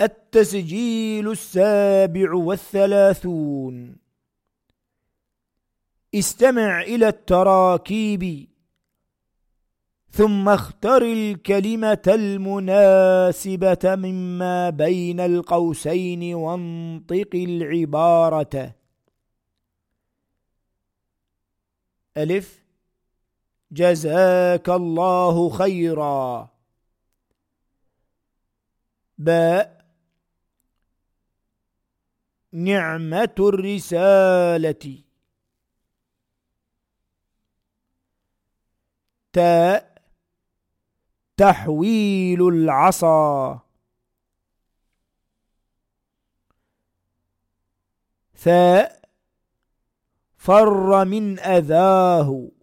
التسجيل السابع والثلاثون. استمع إلى التراكيب. ثم اختر الكلمة المناسبة مما بين القوسين وانطق العبارة. ألف. جزاك الله خيرا. باء. نعمة الرسالة. تاء تحويل العصا. ثاء فر من أذاه.